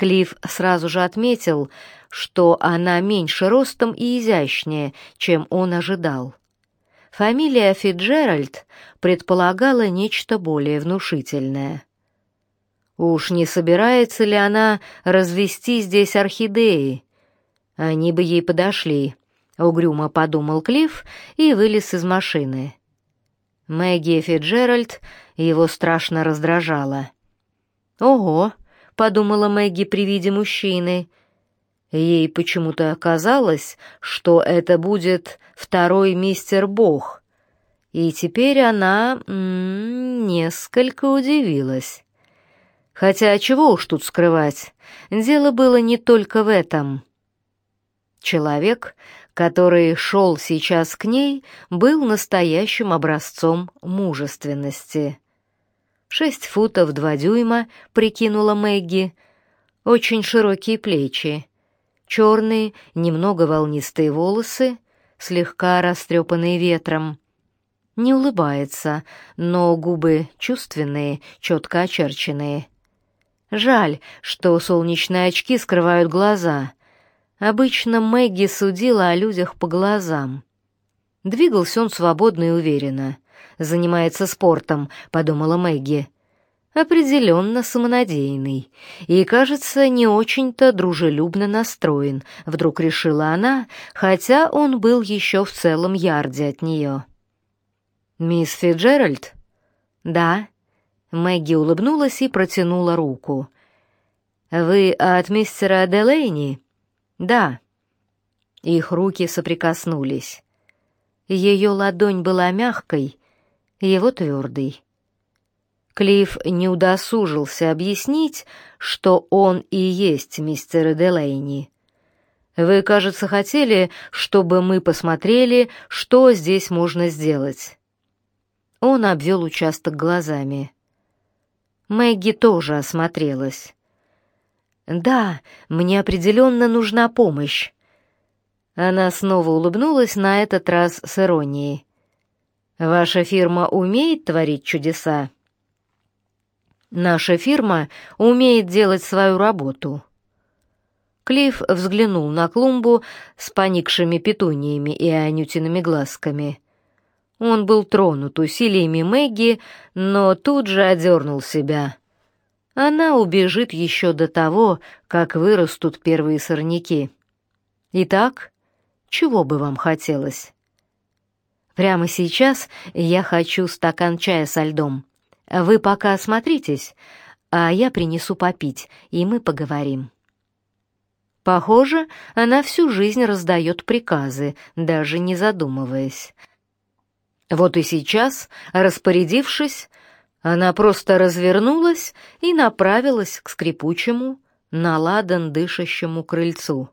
Клифф сразу же отметил, что она меньше ростом и изящнее, чем он ожидал. Фамилия Фиджеральд предполагала нечто более внушительное. Уж не собирается ли она развести здесь орхидеи? Они бы ей подошли, угрюмо подумал Клифф и вылез из машины. Мэгги Фиджеральд его страшно раздражала. «Ого!» — подумала Мэгги при виде мужчины. Ей почему-то казалось, что это будет второй мистер Бог. И теперь она несколько удивилась. Хотя чего уж тут скрывать, дело было не только в этом. Человек, который шел сейчас к ней, был настоящим образцом мужественности. Шесть футов два дюйма, прикинула Мэгги, очень широкие плечи, черные, немного волнистые волосы, слегка растрепанные ветром. Не улыбается, но губы чувственные, четко очерченные. Жаль, что солнечные очки скрывают глаза. Обычно Мэгги судила о людях по глазам. Двигался он свободно и уверенно. «Занимается спортом», — подумала Мэгги определенно самонадеянный и, кажется, не очень-то дружелюбно настроен, вдруг решила она, хотя он был еще в целом ярде от нее. «Мисс Фиджеральд?» «Да». Мэгги улыбнулась и протянула руку. «Вы от мистера Делейни?» «Да». Их руки соприкоснулись. Ее ладонь была мягкой, его твердой. Клифф не удосужился объяснить, что он и есть мистер Делейни. Вы, кажется, хотели, чтобы мы посмотрели, что здесь можно сделать. Он обвел участок глазами. Мэгги тоже осмотрелась. Да, мне определенно нужна помощь. Она снова улыбнулась на этот раз с иронией. Ваша фирма умеет творить чудеса? Наша фирма умеет делать свою работу. Клифф взглянул на клумбу с поникшими петуниями и анютиными глазками. Он был тронут усилиями Мэгги, но тут же одернул себя. Она убежит еще до того, как вырастут первые сорняки. Итак, чего бы вам хотелось? Прямо сейчас я хочу стакан чая со льдом. Вы пока осмотритесь, а я принесу попить, и мы поговорим. Похоже, она всю жизнь раздает приказы, даже не задумываясь. Вот и сейчас, распорядившись, она просто развернулась и направилась к скрипучему, наладан дышащему крыльцу.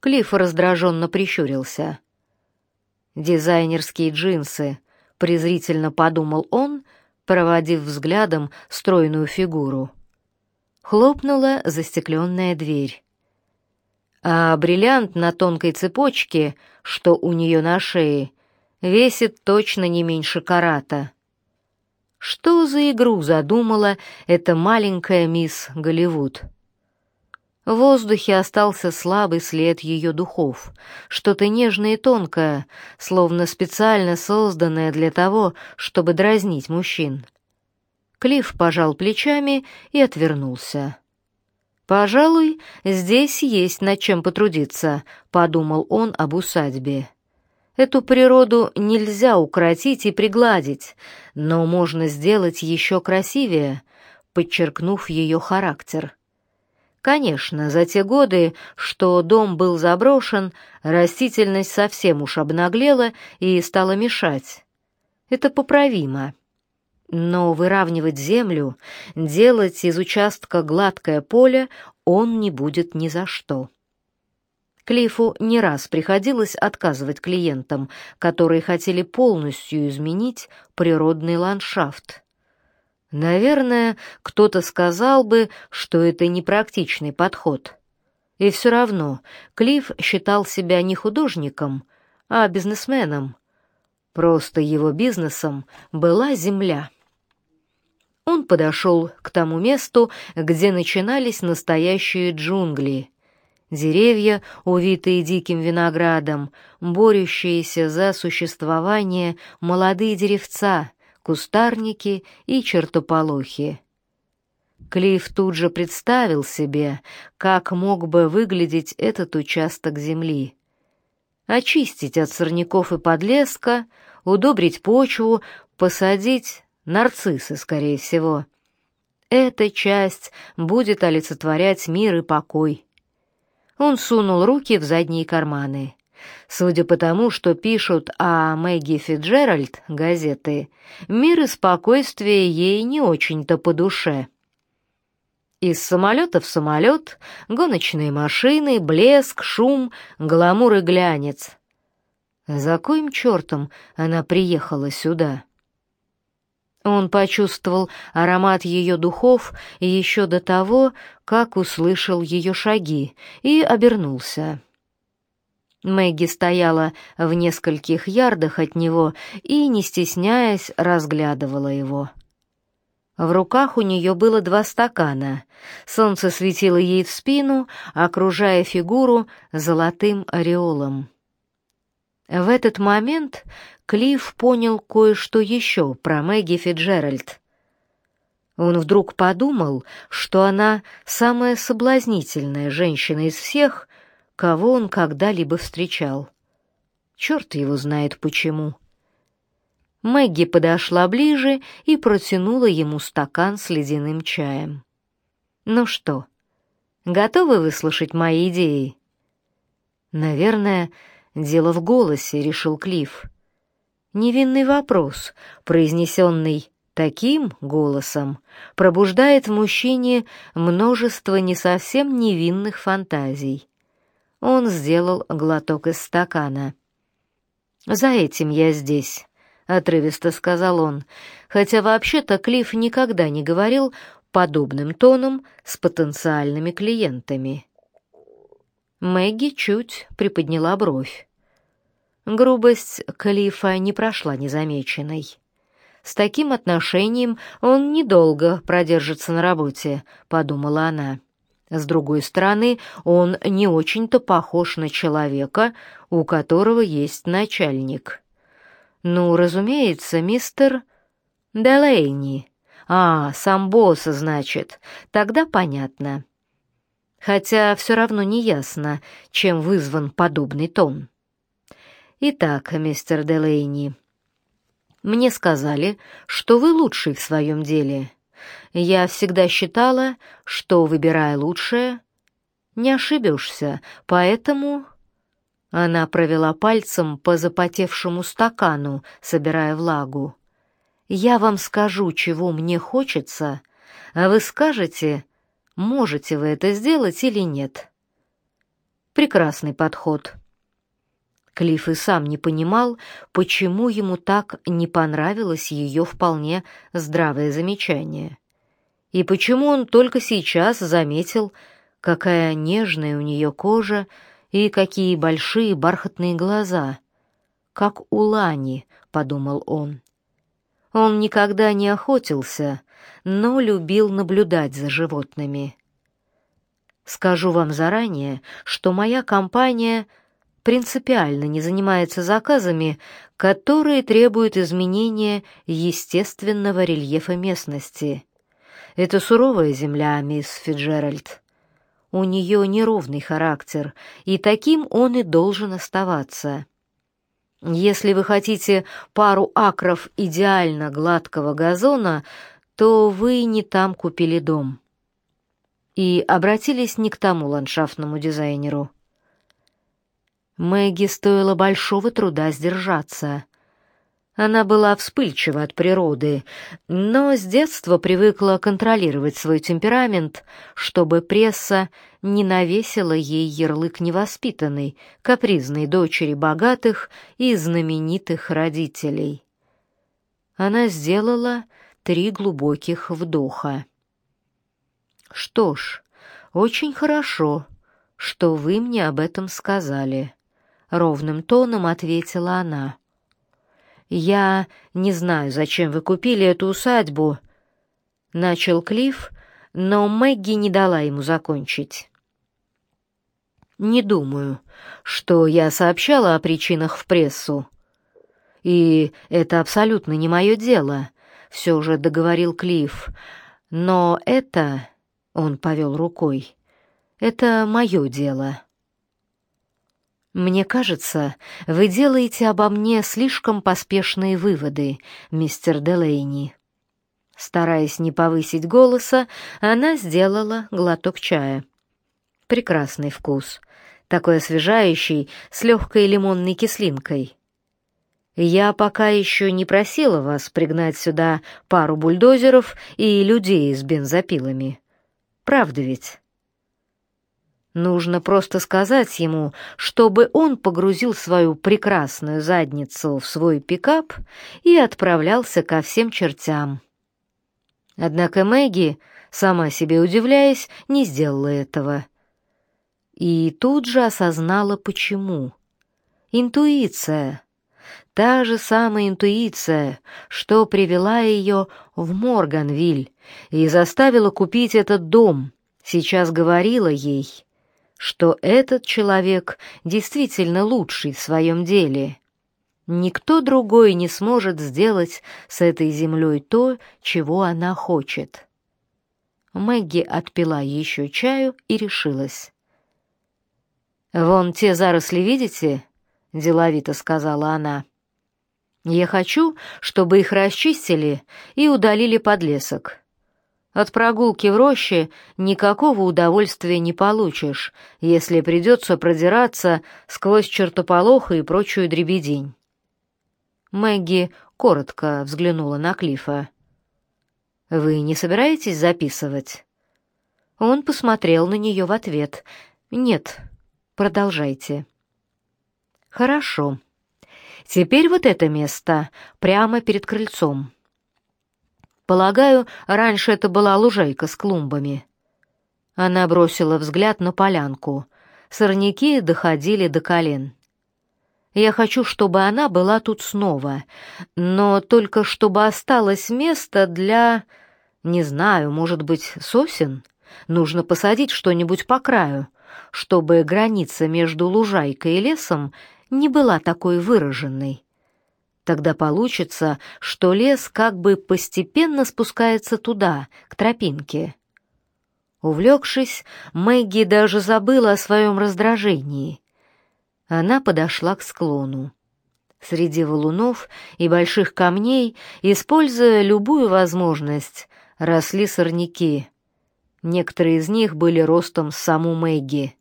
Клифф раздраженно прищурился. «Дизайнерские джинсы», — презрительно подумал он, — проводив взглядом стройную фигуру. Хлопнула застекленная дверь. А бриллиант на тонкой цепочке, что у нее на шее, весит точно не меньше карата. Что за игру задумала эта маленькая мисс Голливуд? В воздухе остался слабый след ее духов, что-то нежное и тонкое, словно специально созданное для того, чтобы дразнить мужчин. Клифф пожал плечами и отвернулся. «Пожалуй, здесь есть над чем потрудиться», — подумал он об усадьбе. «Эту природу нельзя укротить и пригладить, но можно сделать еще красивее, подчеркнув ее характер». Конечно, за те годы, что дом был заброшен, растительность совсем уж обнаглела и стала мешать. Это поправимо. Но выравнивать землю, делать из участка гладкое поле он не будет ни за что. Клифу не раз приходилось отказывать клиентам, которые хотели полностью изменить природный ландшафт. Наверное, кто-то сказал бы, что это непрактичный подход. И все равно Клифф считал себя не художником, а бизнесменом. Просто его бизнесом была земля. Он подошел к тому месту, где начинались настоящие джунгли. Деревья, увитые диким виноградом, борющиеся за существование молодые деревца, кустарники и чертополохи. Клифф тут же представил себе, как мог бы выглядеть этот участок земли. Очистить от сорняков и подлеска, удобрить почву, посадить нарциссы, скорее всего. Эта часть будет олицетворять мир и покой. Он сунул руки в задние карманы. Судя по тому, что пишут о Мэгги Фиджеральд газеты, мир и спокойствие ей не очень-то по душе. Из самолета в самолет, гоночные машины, блеск, шум, гламур и глянец. За коим чертом она приехала сюда? Он почувствовал аромат ее духов еще до того, как услышал ее шаги, и обернулся. Мэгги стояла в нескольких ярдах от него и, не стесняясь, разглядывала его. В руках у нее было два стакана. Солнце светило ей в спину, окружая фигуру золотым ореолом. В этот момент Клифф понял кое-что еще про Мэгги Фиджеральд. Он вдруг подумал, что она самая соблазнительная женщина из всех, кого он когда-либо встречал. Черт его знает почему. Мэгги подошла ближе и протянула ему стакан с ледяным чаем. «Ну что, готовы выслушать мои идеи?» «Наверное, дело в голосе», — решил Клифф. Невинный вопрос, произнесенный таким голосом, пробуждает в мужчине множество не совсем невинных фантазий. Он сделал глоток из стакана. «За этим я здесь», — отрывисто сказал он, хотя вообще-то Клифф никогда не говорил подобным тоном с потенциальными клиентами. Мэгги чуть приподняла бровь. Грубость Калифа не прошла незамеченной. С таким отношением он недолго продержится на работе, подумала она. С другой стороны, он не очень-то похож на человека, у которого есть начальник. Ну, разумеется, мистер Делейни. А, сам босс, значит. Тогда понятно. Хотя все равно не ясно, чем вызван подобный тон. Итак, мистер Делейни, мне сказали, что вы лучший в своем деле. Я всегда считала, что, выбирая лучшее, не ошибешься, поэтому...» Она провела пальцем по запотевшему стакану, собирая влагу. «Я вам скажу, чего мне хочется, а вы скажете, можете вы это сделать или нет». Прекрасный подход. Клифф и сам не понимал, почему ему так не понравилось ее вполне здравое замечание. И почему он только сейчас заметил, какая нежная у нее кожа и какие большие бархатные глаза. «Как у Лани», — подумал он. Он никогда не охотился, но любил наблюдать за животными. Скажу вам заранее, что моя компания — принципиально не занимается заказами, которые требуют изменения естественного рельефа местности. Это суровая земля, мисс Фиджеральд. У нее неровный характер, и таким он и должен оставаться. Если вы хотите пару акров идеально гладкого газона, то вы не там купили дом. И обратились не к тому ландшафтному дизайнеру. Мэгги стоило большого труда сдержаться. Она была вспыльчива от природы, но с детства привыкла контролировать свой темперамент, чтобы пресса не навесила ей ярлык невоспитанной, капризной дочери богатых и знаменитых родителей. Она сделала три глубоких вдоха. «Что ж, очень хорошо, что вы мне об этом сказали», ровным тоном ответила она. Я не знаю, зачем вы купили эту усадьбу. Начал Клифф, но Мэгги не дала ему закончить. Не думаю, что я сообщала о причинах в прессу. И это абсолютно не мое дело, все же договорил Клифф. Но это, он повел рукой, это мое дело. Мне кажется, вы делаете обо мне слишком поспешные выводы, мистер Делейни. Стараясь не повысить голоса, она сделала глоток чая. Прекрасный вкус, такой освежающий, с легкой лимонной кислинкой. Я пока еще не просила вас пригнать сюда пару бульдозеров и людей с бензопилами. Правда ведь? Нужно просто сказать ему, чтобы он погрузил свою прекрасную задницу в свой пикап и отправлялся ко всем чертям. Однако Мэгги, сама себе удивляясь, не сделала этого. И тут же осознала, почему. Интуиция. Та же самая интуиция, что привела ее в Морганвиль и заставила купить этот дом, сейчас говорила ей — что этот человек действительно лучший в своем деле. Никто другой не сможет сделать с этой землей то, чего она хочет. Мэгги отпила еще чаю и решилась. «Вон те заросли видите?» — деловито сказала она. «Я хочу, чтобы их расчистили и удалили подлесок. От прогулки в роще никакого удовольствия не получишь, если придется продираться сквозь чертополоха и прочую дребедень. Мэгги коротко взглянула на Клифа. «Вы не собираетесь записывать?» Он посмотрел на нее в ответ. «Нет, продолжайте». «Хорошо. Теперь вот это место, прямо перед крыльцом». Полагаю, раньше это была лужайка с клумбами. Она бросила взгляд на полянку. Сорняки доходили до колен. Я хочу, чтобы она была тут снова, но только чтобы осталось место для, не знаю, может быть, сосен. Нужно посадить что-нибудь по краю, чтобы граница между лужайкой и лесом не была такой выраженной. Тогда получится, что лес как бы постепенно спускается туда, к тропинке. Увлекшись, Мэгги даже забыла о своем раздражении. Она подошла к склону. Среди валунов и больших камней, используя любую возможность, росли сорняки. Некоторые из них были ростом с саму Мэгги.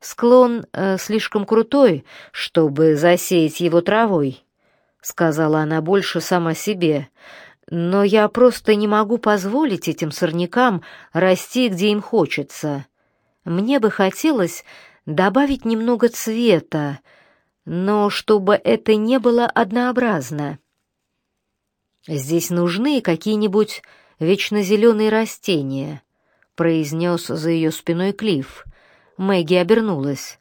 Склон э, слишком крутой, чтобы засеять его травой, сказала она больше сама себе. Но я просто не могу позволить этим сорнякам расти, где им хочется. Мне бы хотелось добавить немного цвета, но чтобы это не было однообразно. Здесь нужны какие-нибудь вечно растения, произнес за ее спиной Клифф. Мэгги обернулась.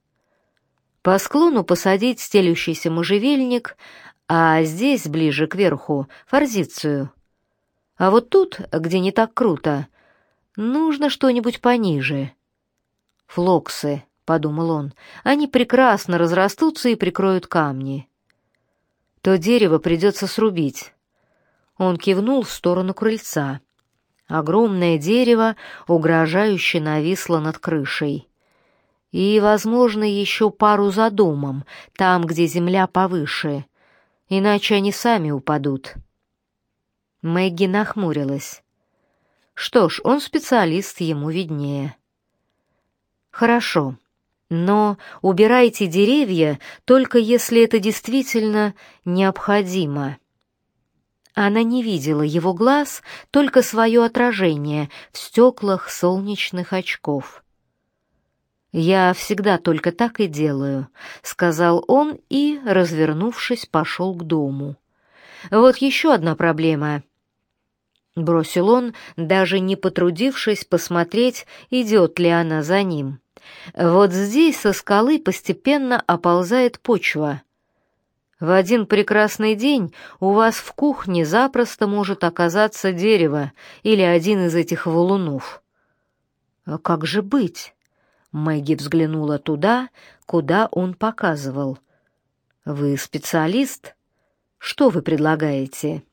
По склону посадить стелющийся можжевельник, а здесь, ближе к верху, форзицию. А вот тут, где не так круто, нужно что-нибудь пониже. Флоксы, подумал он. Они прекрасно разрастутся и прикроют камни. То дерево придется срубить. Он кивнул в сторону крыльца. Огромное дерево угрожающе нависло над крышей и, возможно, еще пару за домом, там, где земля повыше, иначе они сами упадут. Мэгги нахмурилась. Что ж, он специалист, ему виднее. Хорошо, но убирайте деревья только если это действительно необходимо. Она не видела его глаз, только свое отражение в стеклах солнечных очков. «Я всегда только так и делаю», — сказал он и, развернувшись, пошел к дому. «Вот еще одна проблема». Бросил он, даже не потрудившись посмотреть, идет ли она за ним. «Вот здесь со скалы постепенно оползает почва. В один прекрасный день у вас в кухне запросто может оказаться дерево или один из этих валунов. А как же быть? Мэгги взглянула туда, куда он показывал. Вы специалист? Что вы предлагаете?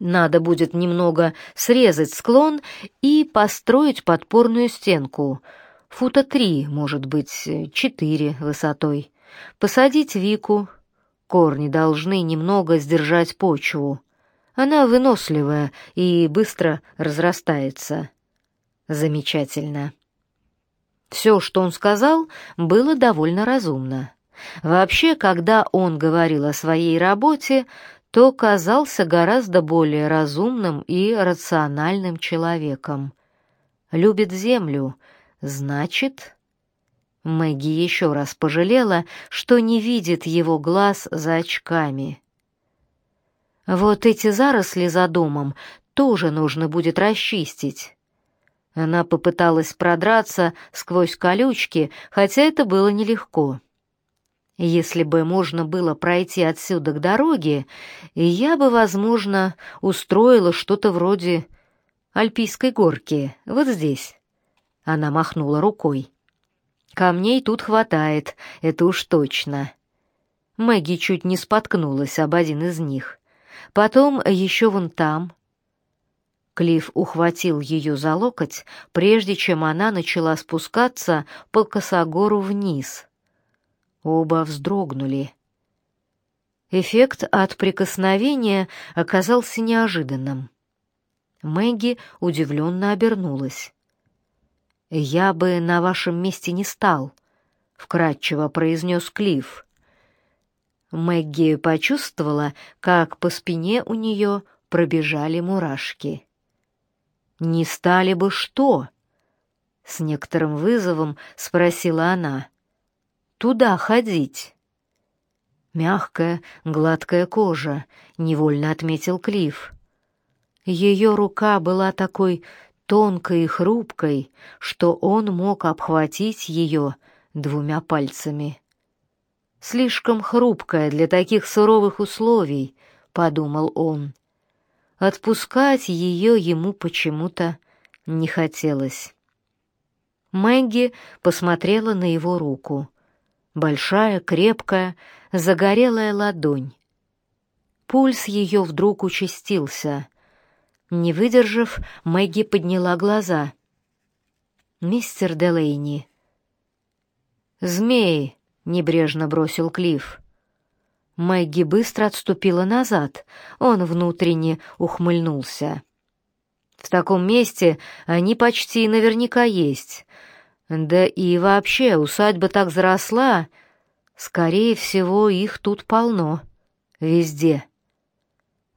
Надо будет немного срезать склон и построить подпорную стенку. Фута три, может быть, четыре высотой. Посадить Вику. Корни должны немного сдержать почву. Она выносливая и быстро разрастается. Замечательно. Все, что он сказал, было довольно разумно. Вообще, когда он говорил о своей работе, то казался гораздо более разумным и рациональным человеком. Любит землю, значит, Мэгги еще раз пожалела, что не видит его глаз за очками. Вот эти заросли за домом тоже нужно будет расчистить. Она попыталась продраться сквозь колючки, хотя это было нелегко. Если бы можно было пройти отсюда к дороге, я бы, возможно, устроила что-то вроде альпийской горки, вот здесь. Она махнула рукой. Камней тут хватает, это уж точно. Мэгги чуть не споткнулась об один из них. Потом еще вон там. Клифф ухватил ее за локоть, прежде чем она начала спускаться по косогору вниз. Оба вздрогнули. Эффект от прикосновения оказался неожиданным. Мэгги удивленно обернулась. «Я бы на вашем месте не стал», — вкратчиво произнес Клифф. Мэгги почувствовала, как по спине у нее пробежали мурашки. «Не стали бы что?» — с некоторым вызовом спросила она. «Туда ходить». «Мягкая, гладкая кожа», — невольно отметил Клифф. Ее рука была такой тонкой и хрупкой, что он мог обхватить ее двумя пальцами. «Слишком хрупкая для таких суровых условий», — подумал он. Отпускать ее ему почему-то не хотелось. Мэгги посмотрела на его руку. Большая, крепкая, загорелая ладонь. Пульс ее вдруг участился. Не выдержав, Мэгги подняла глаза. «Мистер Делейни». «Змей!» — небрежно бросил Клифф. Мэгги быстро отступила назад. Он внутренне ухмыльнулся. «В таком месте они почти наверняка есть. Да и вообще, усадьба так заросла. Скорее всего, их тут полно. Везде».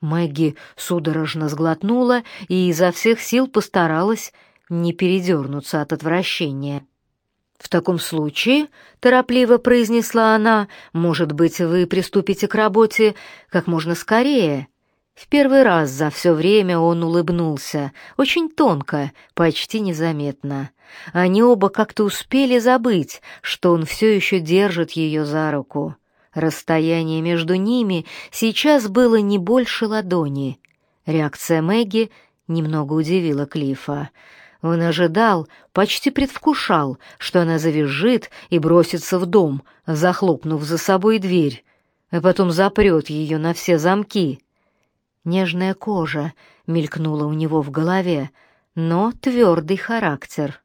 Мэгги судорожно сглотнула и изо всех сил постаралась не передернуться от отвращения. «В таком случае», — торопливо произнесла она, — «может быть, вы приступите к работе как можно скорее». В первый раз за все время он улыбнулся, очень тонко, почти незаметно. Они оба как-то успели забыть, что он все еще держит ее за руку. Расстояние между ними сейчас было не больше ладони. Реакция Мэгги немного удивила Клифа. Он ожидал, почти предвкушал, что она завизжит и бросится в дом, захлопнув за собой дверь, а потом запрет ее на все замки. Нежная кожа мелькнула у него в голове, но твердый характер.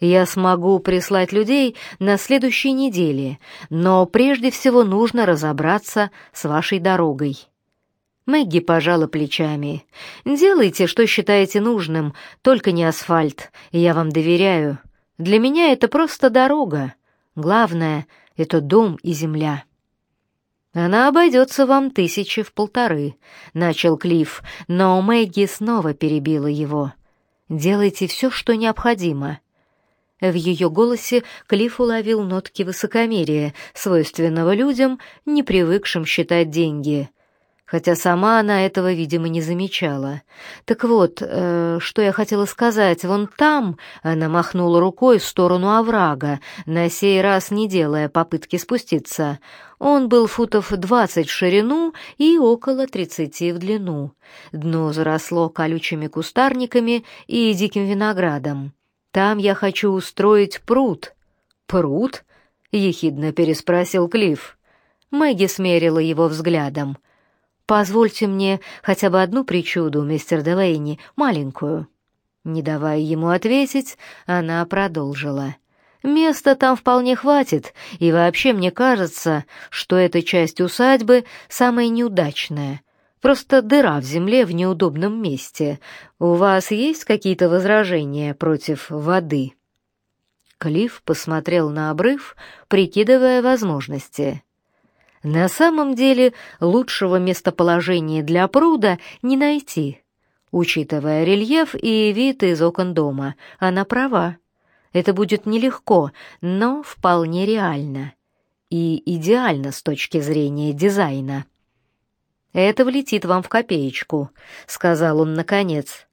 Я смогу прислать людей на следующей неделе, но прежде всего нужно разобраться с вашей дорогой. Мэгги пожала плечами. Делайте, что считаете нужным, только не асфальт. Я вам доверяю. Для меня это просто дорога. Главное это дом и земля. Она обойдется вам тысячи в полторы, начал Клифф, но Мэгги снова перебила его. Делайте все, что необходимо. В ее голосе Клифф уловил нотки высокомерия, свойственного людям, не привыкшим считать деньги. Хотя сама она этого, видимо, не замечала. Так вот, э, что я хотела сказать, вон там она махнула рукой в сторону оврага, на сей раз не делая попытки спуститься. Он был футов двадцать в ширину и около тридцати в длину. Дно заросло колючими кустарниками и диким виноградом. Там я хочу устроить пруд. Пруд? ехидно переспросил Клифф. Мэгги смерила его взглядом. Позвольте мне хотя бы одну причуду, мистер Делейни, маленькую. Не давая ему ответить, она продолжила. Места там вполне хватит, и вообще мне кажется, что эта часть усадьбы самая неудачная. Просто дыра в земле в неудобном месте. У вас есть какие-то возражения против воды?» Клифф посмотрел на обрыв, прикидывая возможности. На самом деле лучшего местоположения для пруда не найти. Учитывая рельеф и вид из окон дома, она права. Это будет нелегко, но вполне реально. И идеально с точки зрения дизайна. «Это влетит вам в копеечку», — сказал он наконец.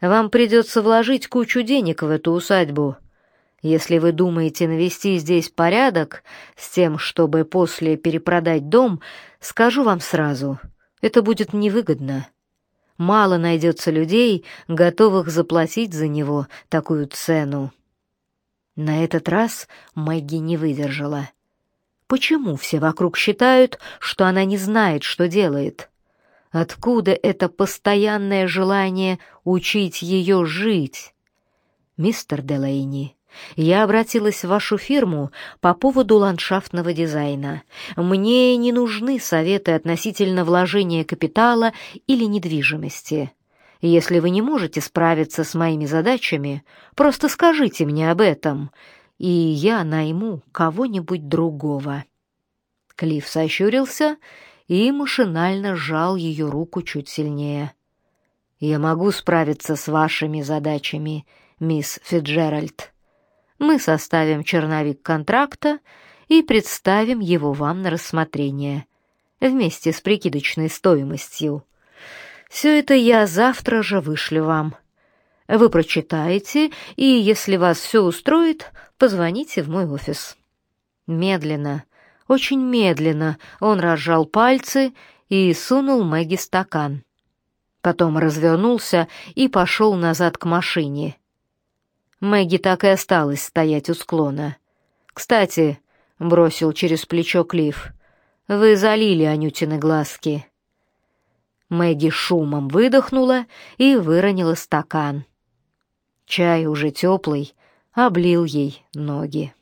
«Вам придется вложить кучу денег в эту усадьбу. Если вы думаете навести здесь порядок с тем, чтобы после перепродать дом, скажу вам сразу, это будет невыгодно. Мало найдется людей, готовых заплатить за него такую цену». На этот раз Мэгги не выдержала. Почему все вокруг считают, что она не знает, что делает? Откуда это постоянное желание учить ее жить? Мистер Делейни, я обратилась в вашу фирму по поводу ландшафтного дизайна. Мне не нужны советы относительно вложения капитала или недвижимости. Если вы не можете справиться с моими задачами, просто скажите мне об этом, и я найму кого-нибудь другого». Клифф сощурился и машинально сжал ее руку чуть сильнее. «Я могу справиться с вашими задачами, мисс Фиджеральд. Мы составим черновик контракта и представим его вам на рассмотрение, вместе с прикидочной стоимостью. Все это я завтра же вышлю вам. Вы прочитаете, и если вас все устроит, позвоните в мой офис. Медленно, очень медленно он разжал пальцы и сунул Мэгги стакан. Потом развернулся и пошел назад к машине. Мэгги так и осталась стоять у склона. «Кстати», — бросил через плечо Клифф, — «вы залили Анютины глазки». Мэгги шумом выдохнула и выронила стакан. Чай уже теплый, облил ей ноги.